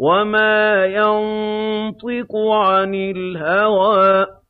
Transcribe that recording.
وَمَا يَنطِقُ عَنِ الْهَوَىٰ